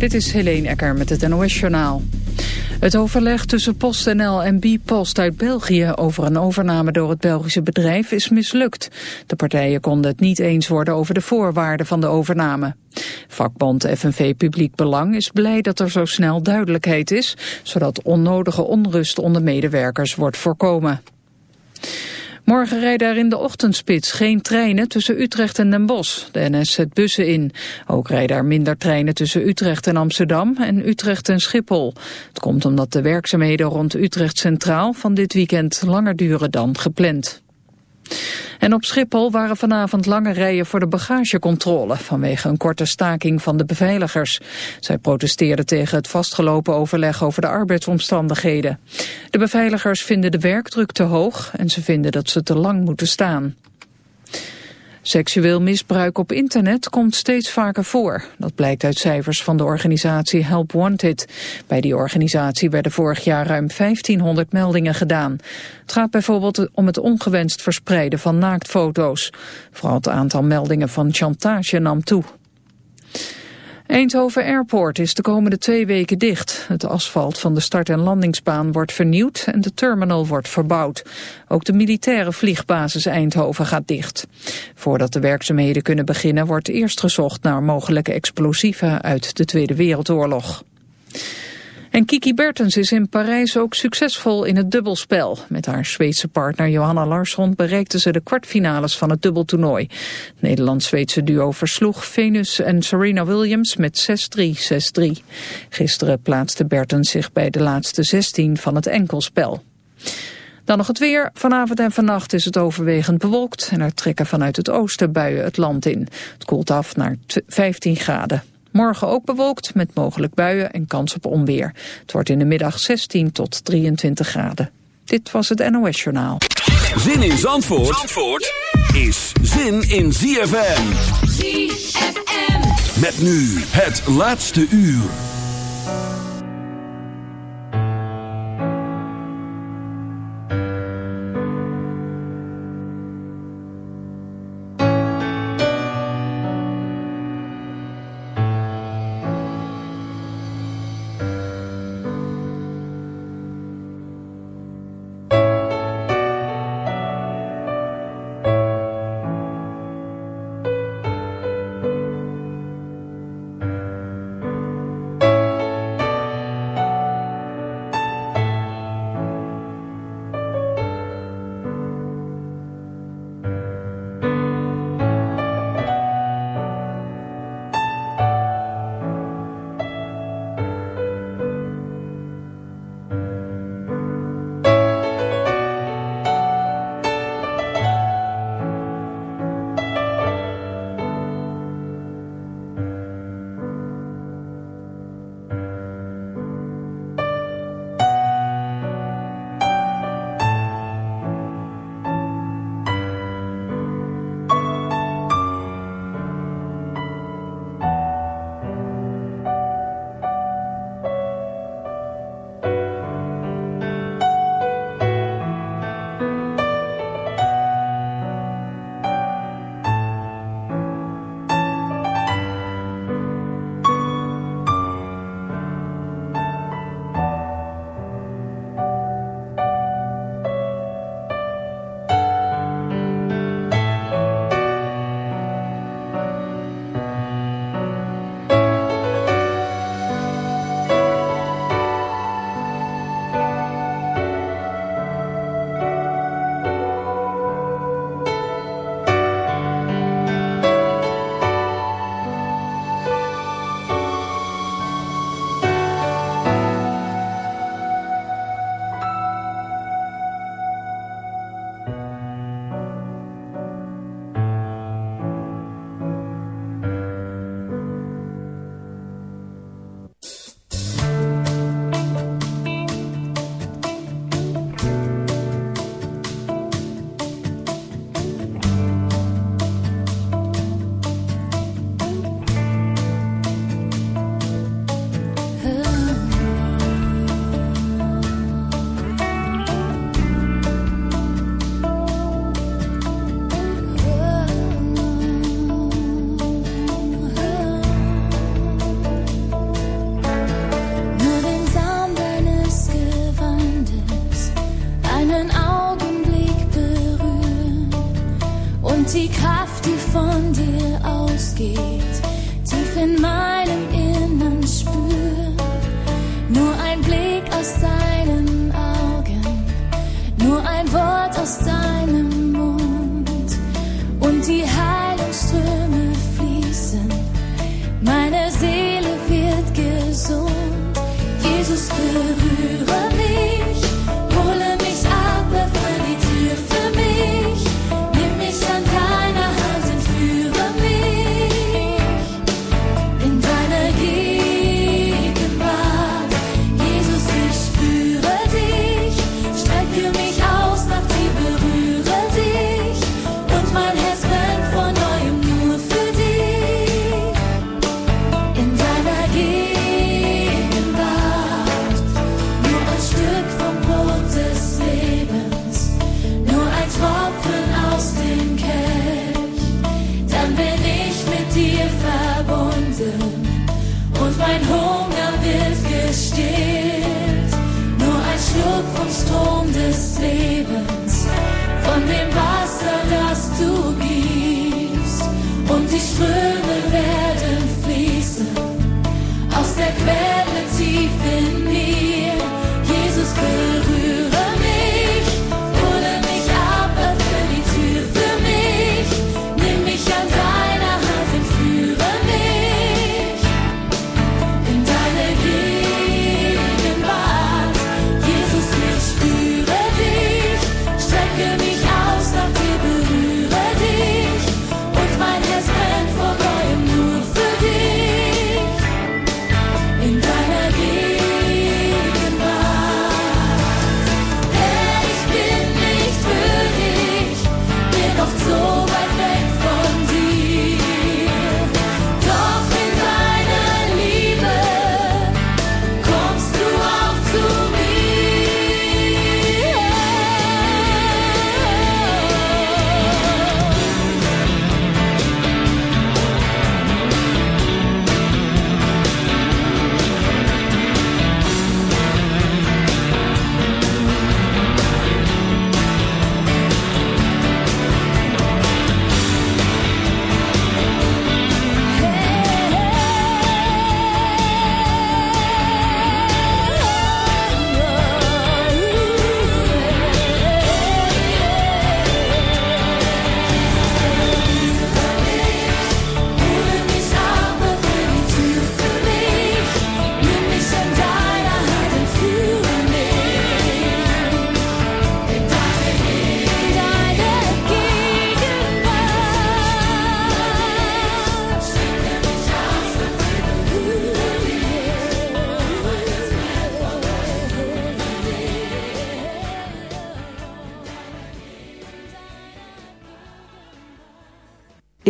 Dit is Helene Ecker met het NOS-journaal. Het overleg tussen PostNL en Bpost uit België over een overname door het Belgische bedrijf is mislukt. De partijen konden het niet eens worden over de voorwaarden van de overname. Vakbond FNV Publiek Belang is blij dat er zo snel duidelijkheid is, zodat onnodige onrust onder medewerkers wordt voorkomen. Morgen rijden er in de ochtendspits geen treinen tussen Utrecht en Den Bosch. De NS zet bussen in. Ook rijden er minder treinen tussen Utrecht en Amsterdam en Utrecht en Schiphol. Het komt omdat de werkzaamheden rond Utrecht Centraal van dit weekend langer duren dan gepland. En op Schiphol waren vanavond lange rijen voor de bagagecontrole vanwege een korte staking van de beveiligers. Zij protesteerden tegen het vastgelopen overleg over de arbeidsomstandigheden. De beveiligers vinden de werkdruk te hoog en ze vinden dat ze te lang moeten staan. Seksueel misbruik op internet komt steeds vaker voor. Dat blijkt uit cijfers van de organisatie Help Wanted. Bij die organisatie werden vorig jaar ruim 1500 meldingen gedaan. Het gaat bijvoorbeeld om het ongewenst verspreiden van naaktfoto's. Vooral het aantal meldingen van chantage nam toe. Eindhoven Airport is de komende twee weken dicht. Het asfalt van de start- en landingsbaan wordt vernieuwd en de terminal wordt verbouwd. Ook de militaire vliegbasis Eindhoven gaat dicht. Voordat de werkzaamheden kunnen beginnen wordt eerst gezocht naar mogelijke explosieven uit de Tweede Wereldoorlog. En Kiki Bertens is in Parijs ook succesvol in het dubbelspel. Met haar Zweedse partner Johanna Larsson bereikte ze de kwartfinales van het dubbeltoernooi. Het Nederlands-Zweedse duo versloeg Venus en Serena Williams met 6-3, 6-3. Gisteren plaatste Bertens zich bij de laatste 16 van het enkelspel. Dan nog het weer. Vanavond en vannacht is het overwegend bewolkt en er trekken vanuit het oosten buien het land in. Het koelt af naar 15 graden. Morgen ook bewolkt met mogelijk buien en kans op onweer. Het wordt in de middag 16 tot 23 graden. Dit was het NOS Journaal. Zin in Zandvoort, Zandvoort is zin in ZFM. ZFM. Met nu het laatste uur.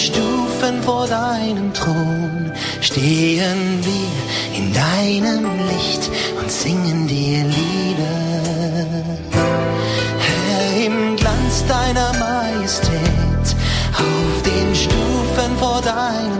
Stufen vor deinem Thron stehen wir in deinem Licht und singen dir Lieder. Herr, im Glanz deiner Majestät, auf den Stufen vor deinem